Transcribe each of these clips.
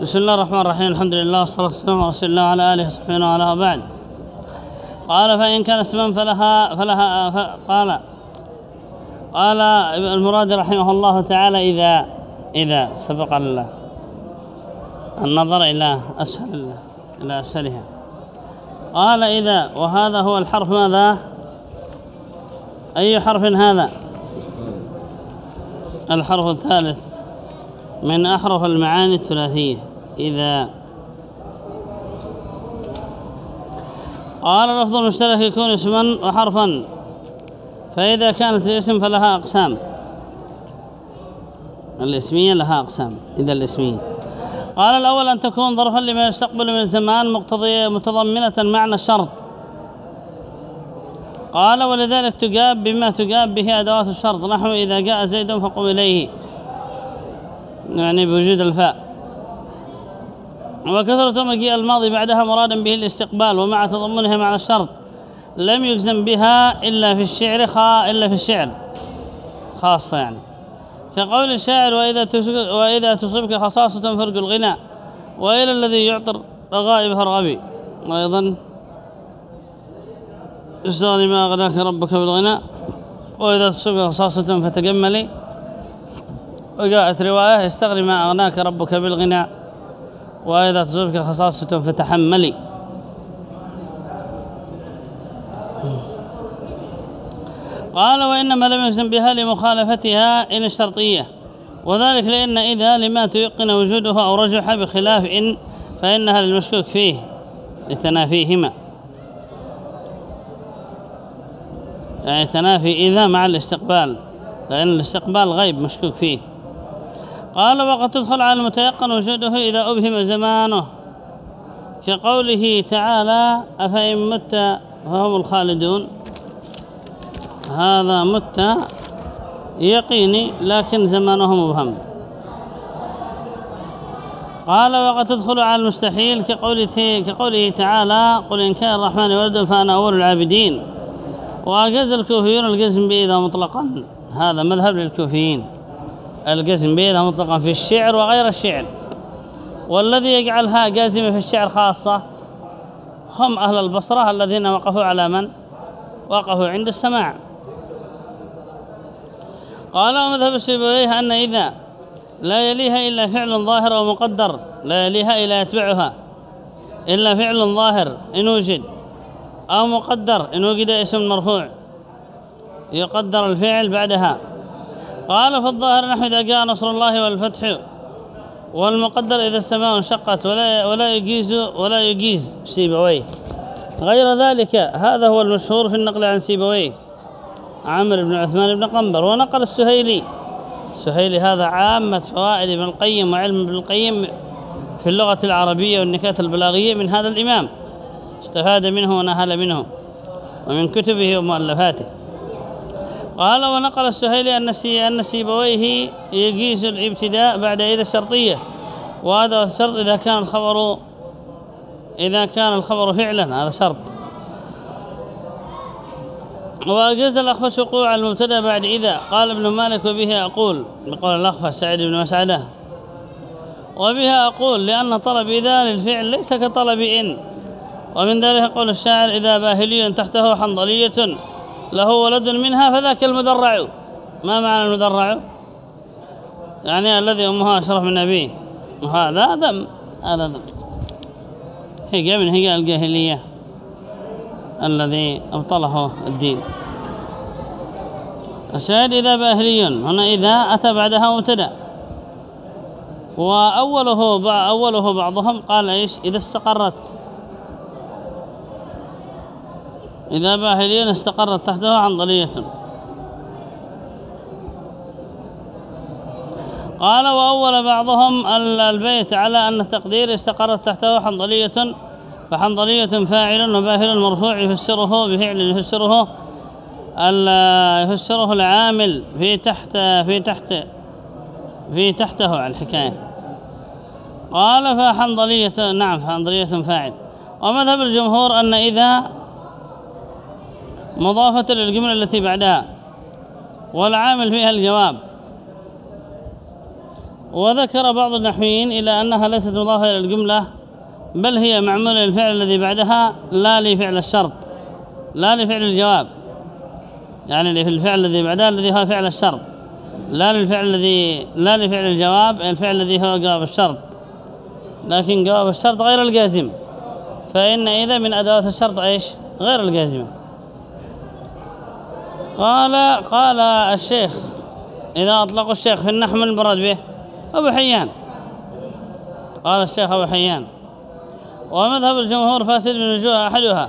بسم الله الرحمن الرحيم. الحمد لله والصلاة والسلام على رسول الله وعلى آله وصحبه وعلى بعد. قال فإن كان اسما فلها فلها قال قال المراد رحمه الله تعالى إذا إذا سبق النظر إلى أسهل إلى أسهلها. قال إذا وهذا هو الحرف ماذا؟ أي حرف هذا؟ الحرف الثالث. من أحرف المعاني الثلاثية. إذا قال لفظ المشترك يكون اسما وحرفا فإذا كانت الاسم فلها أقسام. الاسمية لها أقسام إذا الاسمية. قال الأول أن تكون ظرفا لما يستقبل من الزمان مقتضية متضمنة معنى الشرط. قال ولذلك تجاب بما تجاب به أدوات الشرط. نحو إذا جاء زيد فقم إليه. يعني بوجود الفاء. وكثرة مجيء الماضي بعدها مرادا به الاستقبال ومع تضمنها معنى الشرط. لم يجزم بها إلا في الشعر خا إلا في الشعر. خاصة يعني. كقول الشاعر وإذا وإذا تصبك خصاصة فرق الغنى وإلى الذي يعطر رغائب هرغبي. وأيضا استغني ما أغناك ربك بالغنى وإذا تصبك خصاصة فتجملي. وجاءت رواية استغني ما أغناك ربك بالغنى. وإذا تصبك خصاصة فتحملي قال وإنما لم يجزم بها لمخالفتها إن الشرطية. وذلك لأن إذا لما تيقن وجودها أو رجح بخلاف إن فإنها للمشكوك فيه لتنافيهما. يعني تنافي إذا مع الاستقبال لأن الاستقبال غيب مشكوك فيه. قال وقد تدخل على المتيقن وجوده إذا أبهم زمانه كقوله تعالى أفإن مت فهم الخالدون. هذا مت يقيني لكن زمانه مبهم. قال وقد تدخل على المستحيل كقوله, كقوله تعالى قل إن كان الرحمن ولد فأنا أول العابدين. وأجاز الكوفيون الجزم بإذا مطلقا. هذا مذهب للكوفيين. الجزم بإذا مطلقا في الشعر وغير الشعر. والذي يجعلها جازمة في الشعر خاصة هم أهل البصرة الذين وقفوا على من؟ وقفوا عند السماع. قال ومذهب السيبويه أن إذا لا يليها إلا فعل ظاهر ومقدر لا يليها إلا يتبعها. إلا فعل ظاهر إن وجد أو مقدر إن وجد اسم مرفوع يقدر الفعل بعدها. قال فالظاهر نحو إذا جاء نصر الله والفتح والمقدر إذا السماء انشقت ولا ولا يجيز ولا يجيز سيبويه. غير ذلك هذا هو المشهور في النقل عن سيبويه. عمرو بن عثمان بن قنبر ونقل السهيلي. السهيلي هذا عامة فوائد ابن القيم وعلم ابن القيم في اللغة العربية والنكات البلاغية من هذا الإمام. استفاد منه ونهل منه. ومن كتبه ومؤلفاته. قال ونقل السهيلي أن أن سيبويه يجيز الابتداء بعد إذا الشرطية وهذا الشرط إذا كان الخبر إذا كان الخبر فعلا هذا شرط. وأجاز الأخفش وقوع المبتدأ بعد إذا. قال ابن مالك وبه أقول بقول الأخفش سعيد بن مسعدة. وبها أقول لأن طلب إذا للفعل ليس كطلب إن. ومن ذلك قول الشاعر إذا باهلي تحته حنظلية. له ولد منها فذاك المدرع. ما معنى المدرع؟ يعني الذي أمها أشرف من أبيه. وهذا دم هذا دم هي من هي الجاهلية الذي أبطله الدين. الشاهد إذا بأهلي هنا إذا أتى بعدها مبتدأ. وأوله أوله بعضهم قال إيش؟ إذا استقرت. إذا باهليا استقرت تحته عنضلية قال وأول بعضهم البيت على أن التقدير استقرت تحته حنظلية فحنظلية فاعل وباهل مرفوع يفسره بفعل يفسره يفسره العامل في تحت في تحت في تحته على الحكاية. قال فحنظلية نعم فحنظلية فاعل. ومذهب الجمهور أن إذا مضافة للجملة التي بعدها. والعامل فيها الجواب. وذكر بعض النحويين إلى أنها ليست مضافة إلى الجملة بل هي معمولة للفعل الذي بعدها لا لفعل الشرط لا لفعل الجواب. يعني في الفعل الذي بعدها الذي هو فعل الشرط لا للفعل الذي لا لفعل الجواب الفعل الذي هو جواب الشرط. لكن جواب الشرط غير الجازم. فإن إذا من أدوات الشرط إيش؟ غير الجازمة. قال قال الشيخ إذا أطلقوا الشيخ في النحو من المراد به؟ أبو حيان. قال الشيخ أبو حيان. ومذهب الجمهور فاسد من وجوه أحدها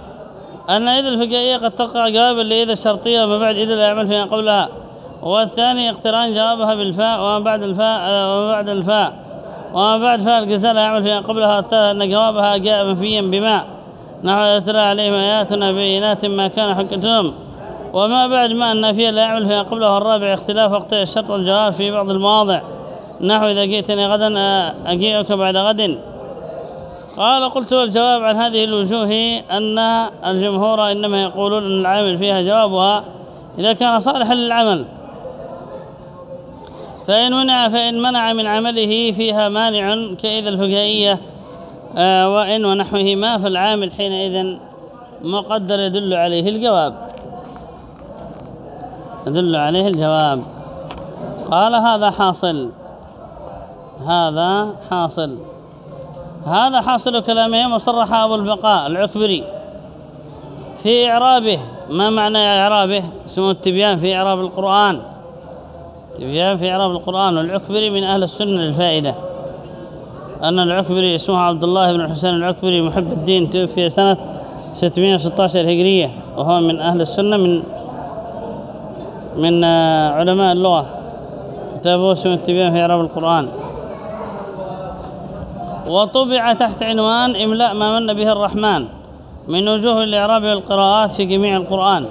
أن إذا الفقهية قد تقع جوابا لإذا الشرطية وما بعد إذا لا يعمل فيما قبلها. والثاني اقتران جوابها بالفاء وما بعد الفاء وما بعد الفاء وما بعد فاء الجزاء لا يعمل فيما قبلها. الثالث أن جوابها جاء منفيا بما نحو يتلى عليهم آياتنا بينات ما كان حقتهم. وما بعد ما النافية لا يعمل فيما قبله الرابع اختلاف وقت الشرط والجواب في بعض المواضع. نحو إذا جئتني غدا أجيئك بعد غد. قال قلت والجواب عن هذه الوجوه أن الجمهور إنما يقولون أن العامل فيها جوابها إذا كان صالحا للعمل. فإن منع فإن منع من عمله فيها مانع كإذا الفقهية وإن ونحوهما فالعامل حينئذ مقدر يدل عليه الجواب. يدل عليه الجواب. قال هذا حاصل. هذا حاصل. هذا حاصل كلامهم وصرح أبو البقاء العكبري في إعرابه ما معنى إعرابه؟ اسمه التبيان في إعراب القرآن. تبيان في إعراب القرآن. والعكبري من أهل السنة للفائدة أن العكبري اسمه عبد الله بن الحسين العكبري محب الدين توفي سنة 616 هجرية وهو من أهل السنة من من علماء اللغة. كتابه اسمه التبيان في إعراب القرآن. وطبع تحت عنوان إملاء ما من به الرحمن من وجوه الإعراب والقراءات في جميع القرآن.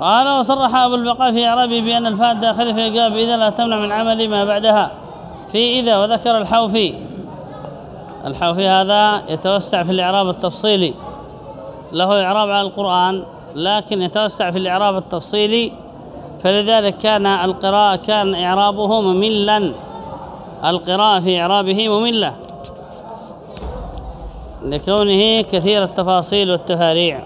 قال وصرح أبو البقاء في إعرابه بأن الفاء الداخل في إجابة إذا لا تمنع من عمل ما بعدها. في إذا وذكر الحوفي. الحوفي هذا يتوسع في الإعراب التفصيلي. له إعراب على القرآن لكن يتوسع في الإعراب التفصيلي فلذلك كان القراءة كان إعرابه مملا. القراءة في إعرابه مملة. لكونه كثير التفاصيل والتفاريع.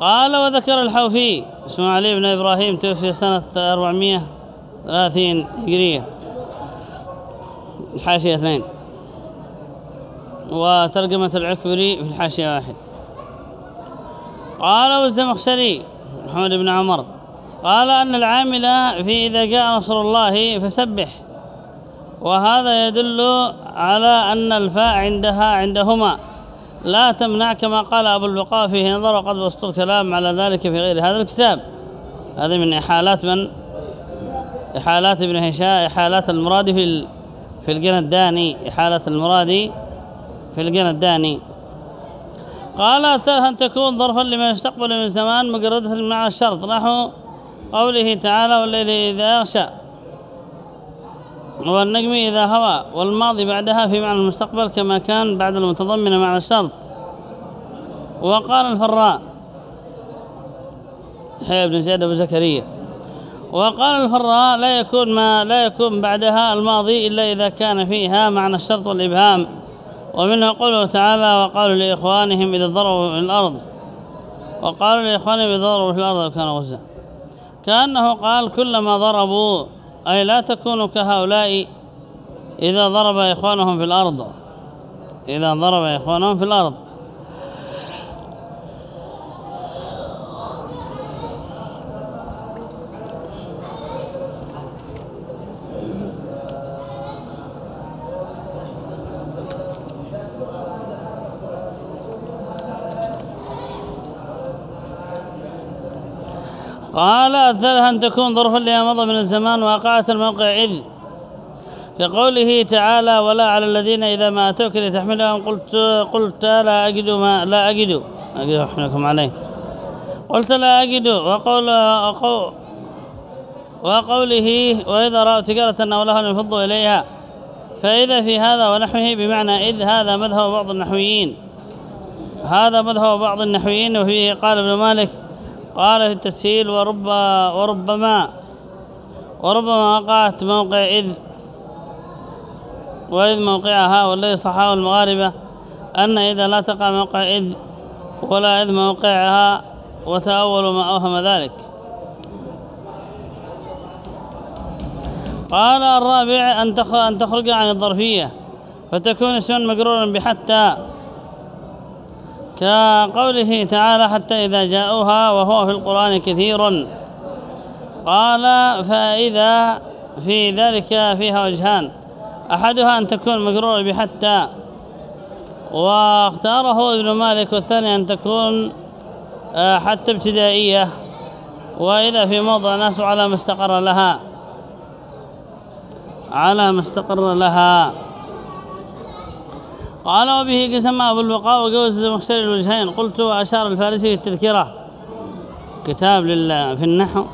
قال وذكر الحوفي اسمه علي بن إبراهيم توفي سنة 430 هجرية الحاشية اثنين. وترجمة العكبري في الحاشية واحد. قال والزمخشري محمد بن عمر قال أن العامل في إذا جاء نصر الله فسبح. وهذا يدل على أن الفاء عندها عندهما. لا تمنع كما قال أبو البقاء فيه نظر وقد وسط الكلام على ذلك في غير هذا الكتاب. هذه من إحالات من؟ إحالات ابن هشام إحالات المراد في في الجنة الداني. إحالة المراد في الجنة الداني. قال أن تكون ظرفا لما يستقبل من زمان مجردة مع الشرط. نحو قوله تعالى والليل إذا يغشى والنجم إذا هوى والماضي بعدها في معنى المستقبل كما كان بعد المتضمن معنى الشرط. وقال الفراء حي بن زيد أبو زكريا وقال الفراء لا يكون ما لا يكون بعدها الماضي إلا إذا كان فيها معنى الشرط والإبهام. ومنه قوله تعالى وقالوا لإخوانهم إذا ضربوا في الأرض. وقالوا لإخوانهم إذا ضربوا في الأرض كان غزا كأنه قال كلما ضربوا أي لا تكونوا كهؤلاء إذا ضرب إخوانهم في الأرض. إذا ضرب إخوانهم في الأرض. قال الثالث أن تكون ظرفا لما مضى من الزمان وقعت الموقع إذ كقوله تعالى ولا على الذين إذا ما أتوك لتحملهم قلت, قلت لا أجد ما لا أجد أجد أحملكم عليه. قلت لا أجد وقول وقول وقوله وإذا رأوا تجارة أو لها ينفضوا إليها. فإذا في هذا ونحوه بمعنى إذ هذا مذهب بعض النحويين. هذا مذهب بعض النحويين وفيه قال ابن مالك قال في التسهيل ورب وربما وربما وقعت موقع إذ وإذ موقعها والذي صحاه المغاربة أن إذا لا تقع موقع إذ ولا إذ موقعها وتأولوا ما أوهم ذلك. قال الرابع أن تخرج عن الظرفية فتكون اسما مقرورا بحتى كقوله تعالى حتى إذا جاءوها وهو في القرآن كثير. قال فإذا في ذلك فيها وجهان. أحدها أن تكون مقرورة بحتى. واختاره ابن مالك والثاني أن تكون آه، حتى ابتدائية. وإذا في موضع ناس على ما استقر لها. على ما استقر لها. قال وبه قسم أبو البقاء وجوز مختار الوجهين. قلت وأشار الفارسي في التذكرة. كتاب لله في النحو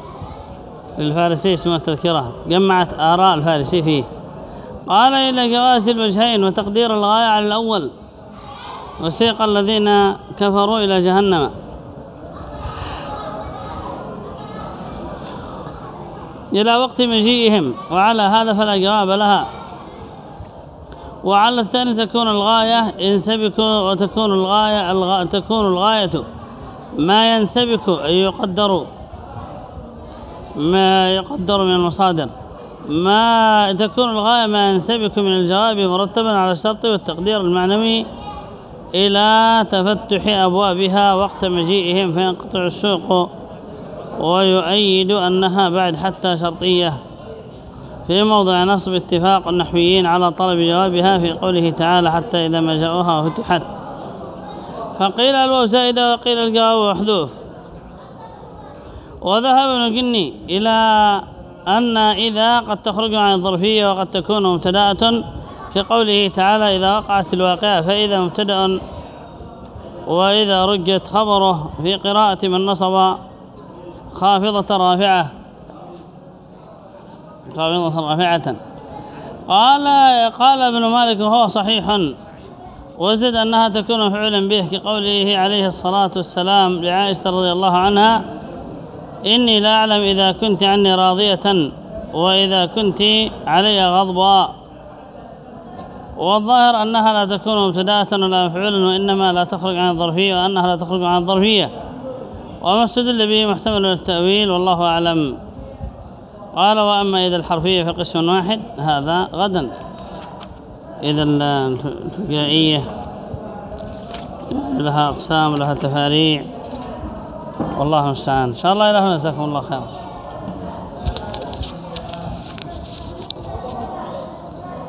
للفارسي اسمه التذكرة. جمعت آراء الفارسي فيه. قال إلى جواز الوجهين وتقدير الغاية على الأول. وسيق الذين كفروا إلى جهنم. إلى وقت مجيئهم. وعلى هذا فلا جواب لها. وعلى الثاني تكون الغاية ينسبك وتكون الغاية الغ... تكون الغاية. ما ينسبك أي يقدر ما يقدر من المصادر. ما تكون الغاية ما ينسبك من الجواب مرتبا على الشرط والتقدير المعنوي إلى تفتح أبوابها وقت مجيئهم فينقطع السوق ويؤيد أنها بعد حتى شرطية. في موضع نصب اتفاق النحويين على طلب جوابها في قوله تعالى حتى إذا ما جاءوها وفتحت. فقيل الواو زائدة وقيل الجواب محذوف. وذهب ابن جني إلى أن إذا قد تخرج عن الظرفية وقد تكون مبتدأة في قوله تعالى إذا وقعت الواقعة فإذا مبتدأ وإذا رجت خبره في قراءة من نصب خافضة رافعة. خافضة رافعة قال قال ابن مالك وهو صحيح. وزد أنها تكون فعلا به كقوله عليه الصلاة والسلام لعائشة رضي الله عنها إني لا أعلم إذا كنت عني راضية وإذا كنت علي غضبا. والظاهر أنها لا تكون مبتدأة ولا مفعولا وإنما لا تخرج عن الظرفية وأنها لا تخرج عن الظرفية. وما استدل به محتمل للتأويل والله أعلم. قال وأما إذا الحرفية في قسم واحد هذا غدا. إذا الفجائية لها أقسام لها تفاريع. والله المستعان. إن شاء الله إلهنا جزاكم الله خير